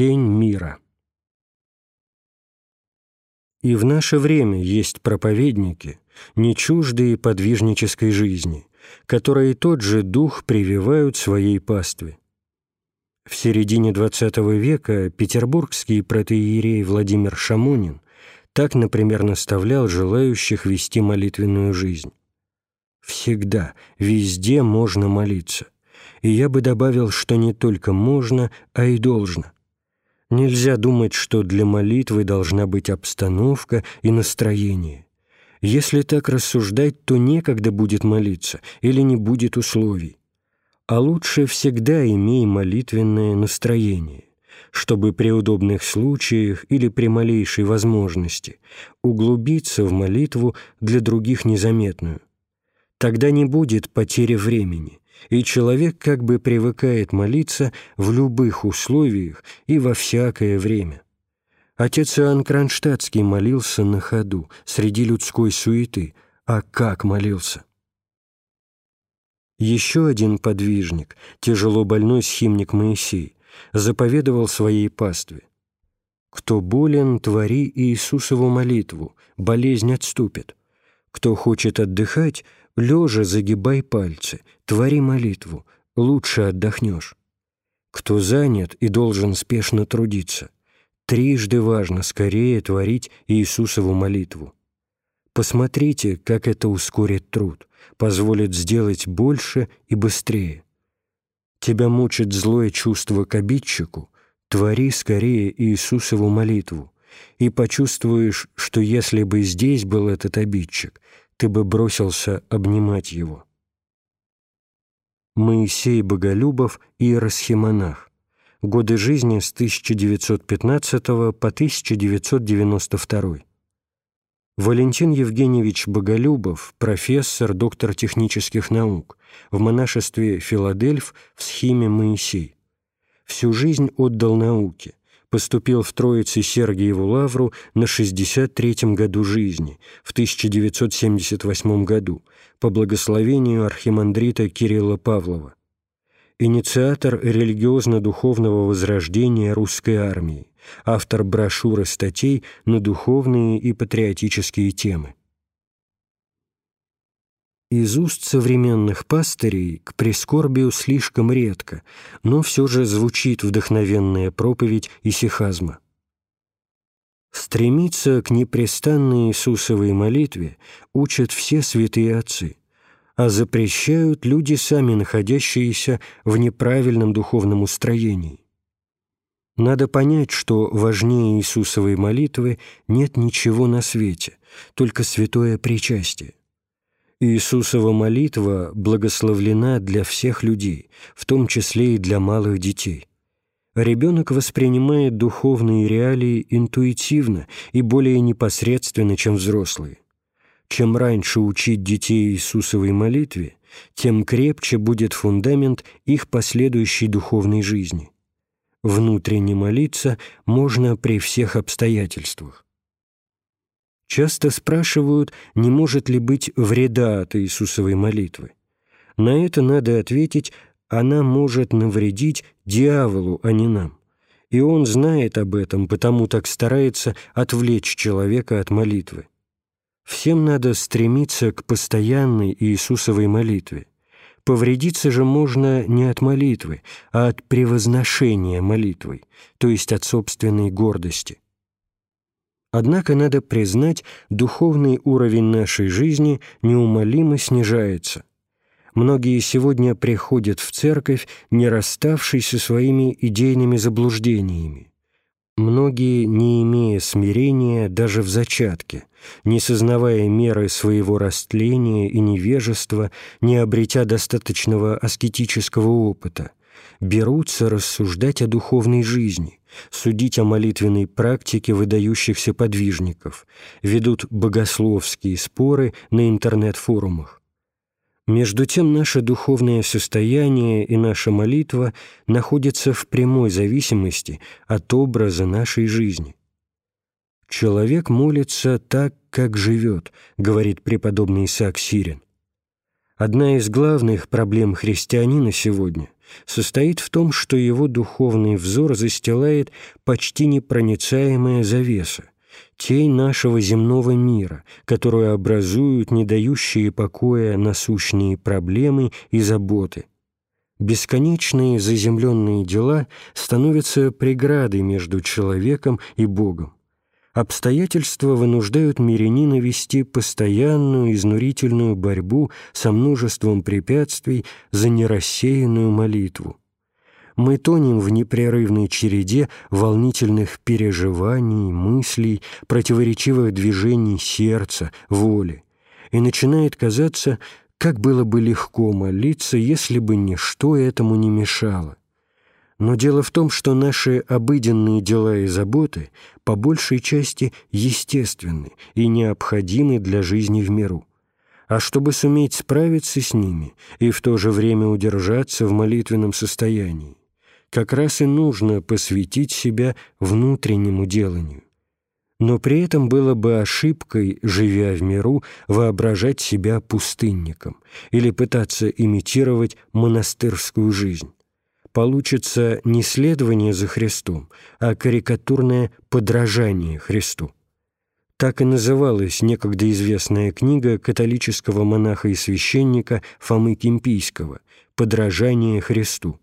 Тень мира. И в наше время есть проповедники, не чуждые подвижнической жизни, которые тот же дух прививают своей пастве. В середине XX века петербургский протеерей Владимир Шамонин так, например, наставлял желающих вести молитвенную жизнь. «Всегда, везде можно молиться» и я бы добавил, что не только можно, а и должно. Нельзя думать, что для молитвы должна быть обстановка и настроение. Если так рассуждать, то некогда будет молиться или не будет условий. А лучше всегда имей молитвенное настроение, чтобы при удобных случаях или при малейшей возможности углубиться в молитву для других незаметную. Тогда не будет потери времени, и человек как бы привыкает молиться в любых условиях и во всякое время. Отец Иоанн Кронштадтский молился на ходу, среди людской суеты. А как молился? Еще один подвижник, тяжело больной схимник Моисей, заповедовал своей пастве. «Кто болен, твори Иисусову молитву, болезнь отступит. Кто хочет отдыхать, лежа загибай пальцы, твори молитву, лучше отдохнешь. Кто занят и должен спешно трудиться, трижды важно скорее творить Иисусову молитву. Посмотрите, как это ускорит труд, позволит сделать больше и быстрее. Тебя мучит злое чувство к обидчику, твори скорее Иисусову молитву, и почувствуешь, что если бы здесь был этот обидчик, ты бы бросился обнимать его. Моисей Боголюбов и Расхимонах. Годы жизни с 1915 по 1992. Валентин Евгеньевич Боголюбов, профессор, доктор технических наук, в монашестве Филадельф в схеме Моисей. Всю жизнь отдал науке, поступил в Троице Сергиеву Лавру на 63-м году жизни, в 1978 году, по благословению архимандрита Кирилла Павлова. Инициатор религиозно-духовного возрождения русской армии, автор брошюры статей на духовные и патриотические темы. Из уст современных пастырей к прискорбию слишком редко, но все же звучит вдохновенная проповедь исихазма. Стремиться к непрестанной Иисусовой молитве учат все святые отцы, а запрещают люди, сами находящиеся в неправильном духовном устроении. Надо понять, что важнее Иисусовой молитвы нет ничего на свете, только святое причастие. Иисусова молитва благословлена для всех людей, в том числе и для малых детей. Ребенок воспринимает духовные реалии интуитивно и более непосредственно, чем взрослые. Чем раньше учить детей Иисусовой молитве, тем крепче будет фундамент их последующей духовной жизни. Внутренне молиться можно при всех обстоятельствах. Часто спрашивают, не может ли быть вреда от Иисусовой молитвы. На это надо ответить, она может навредить дьяволу, а не нам. И он знает об этом, потому так старается отвлечь человека от молитвы. Всем надо стремиться к постоянной Иисусовой молитве. Повредиться же можно не от молитвы, а от превозношения молитвой, то есть от собственной гордости. Однако надо признать, духовный уровень нашей жизни неумолимо снижается. Многие сегодня приходят в церковь, не расставшись со своими идейными заблуждениями. Многие, не имея смирения даже в зачатке, не сознавая меры своего растления и невежества, не обретя достаточного аскетического опыта, берутся рассуждать о духовной жизни, судить о молитвенной практике выдающихся подвижников, ведут богословские споры на интернет-форумах. Между тем наше духовное состояние и наша молитва находятся в прямой зависимости от образа нашей жизни. «Человек молится так, как живет», — говорит преподобный Исаак Сирин. Одна из главных проблем христианина сегодня — состоит в том, что его духовный взор застилает почти непроницаемая завеса, тень нашего земного мира, которую образуют не дающие покоя насущные проблемы и заботы. Бесконечные заземленные дела становятся преградой между человеком и Богом. Обстоятельства вынуждают мирянина вести постоянную изнурительную борьбу со множеством препятствий за нерассеянную молитву. Мы тонем в непрерывной череде волнительных переживаний, мыслей, противоречивых движений сердца, воли. И начинает казаться, как было бы легко молиться, если бы ничто этому не мешало. Но дело в том, что наши обыденные дела и заботы по большей части естественны и необходимы для жизни в миру. А чтобы суметь справиться с ними и в то же время удержаться в молитвенном состоянии, как раз и нужно посвятить себя внутреннему деланию. Но при этом было бы ошибкой, живя в миру, воображать себя пустынником или пытаться имитировать монастырскую жизнь получится не следование за Христом, а карикатурное подражание Христу. Так и называлась некогда известная книга католического монаха и священника Фомы Кимпийского «Подражание Христу»,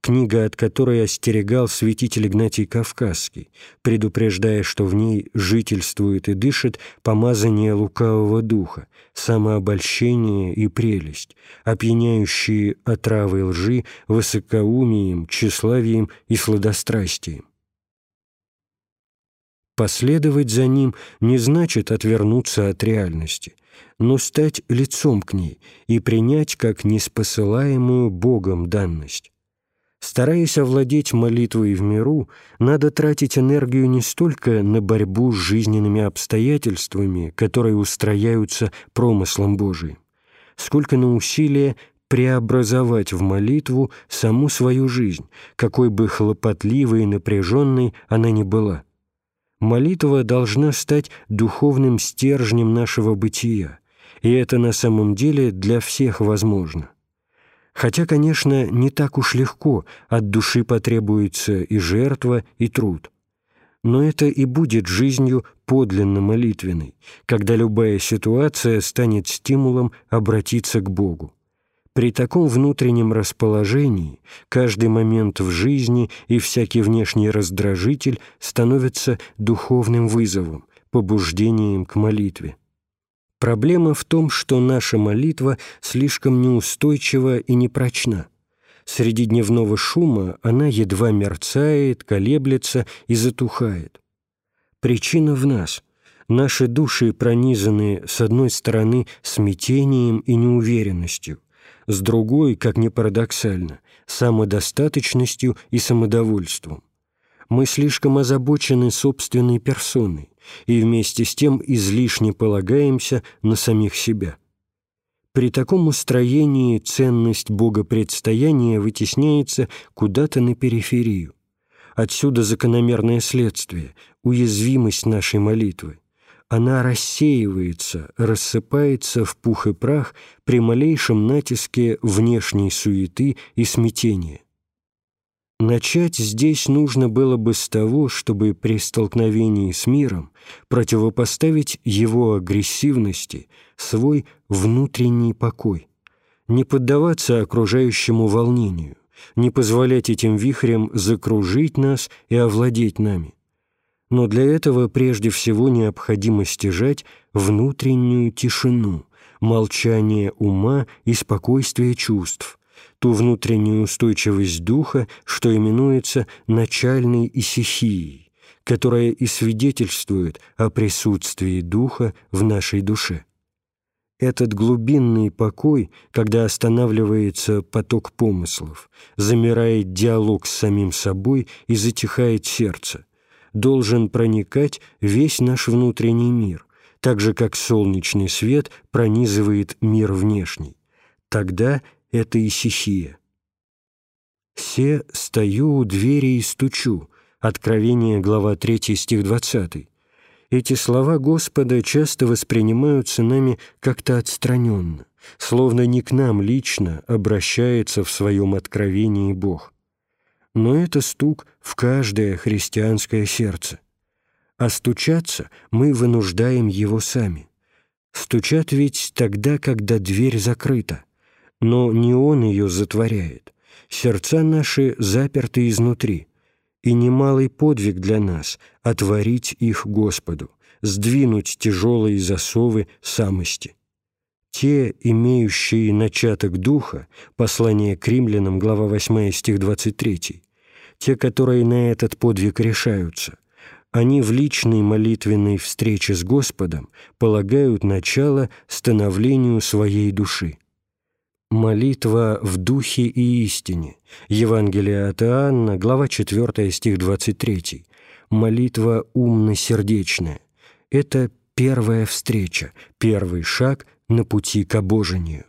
книга, от которой остерегал святитель Игнатий Кавказский, предупреждая, что в ней жительствует и дышит помазание лукавого духа, самообольщение и прелесть, опьяняющие отравой лжи высокоумием, тщеславием и сладострастием. Последовать за ним не значит отвернуться от реальности, но стать лицом к ней и принять как неспосылаемую Богом данность. Стараясь овладеть молитвой в миру, надо тратить энергию не столько на борьбу с жизненными обстоятельствами, которые устрояются промыслом Божиим, сколько на усилие преобразовать в молитву саму свою жизнь, какой бы хлопотливой и напряженной она ни была. Молитва должна стать духовным стержнем нашего бытия, и это на самом деле для всех возможно – Хотя, конечно, не так уж легко, от души потребуется и жертва, и труд. Но это и будет жизнью подлинно молитвенной, когда любая ситуация станет стимулом обратиться к Богу. При таком внутреннем расположении каждый момент в жизни и всякий внешний раздражитель становятся духовным вызовом, побуждением к молитве. Проблема в том, что наша молитва слишком неустойчива и непрочна. Среди дневного шума она едва мерцает, колеблется и затухает. Причина в нас. Наши души пронизаны, с одной стороны, смятением и неуверенностью, с другой, как ни парадоксально, самодостаточностью и самодовольством. Мы слишком озабочены собственной персоной, и вместе с тем излишне полагаемся на самих себя. При таком устроении ценность богопредстояния вытесняется куда-то на периферию. Отсюда закономерное следствие – уязвимость нашей молитвы. Она рассеивается, рассыпается в пух и прах при малейшем натиске внешней суеты и смятения. Начать здесь нужно было бы с того, чтобы при столкновении с миром противопоставить его агрессивности свой внутренний покой, не поддаваться окружающему волнению, не позволять этим вихрям закружить нас и овладеть нами. Но для этого прежде всего необходимо стяжать внутреннюю тишину, молчание ума и спокойствие чувств, ту внутреннюю устойчивость духа, что именуется начальной исихией, которая и свидетельствует о присутствии духа в нашей душе. Этот глубинный покой, когда останавливается поток помыслов, замирает диалог с самим собой и затихает сердце, должен проникать весь наш внутренний мир, так же, как солнечный свет пронизывает мир внешний. Тогда это исихия. «Се стою у двери и стучу» Откровение, глава 3, стих 20. Эти слова Господа часто воспринимаются нами как-то отстраненно, словно не к нам лично обращается в своем откровении Бог. Но это стук в каждое христианское сердце. А стучаться мы вынуждаем его сами. Стучат ведь тогда, когда дверь закрыта, но не он ее затворяет. Сердца наши заперты изнутри, и немалый подвиг для нас — отворить их Господу, сдвинуть тяжелые засовы самости. Те, имеющие начаток Духа, послание к римлянам, глава 8, стих 23, те, которые на этот подвиг решаются, они в личной молитвенной встрече с Господом полагают начало становлению своей души. Молитва в духе и истине. Евангелие от Иоанна, глава 4, стих 23. Молитва умно-сердечная. Это первая встреча, первый шаг на пути к обожению.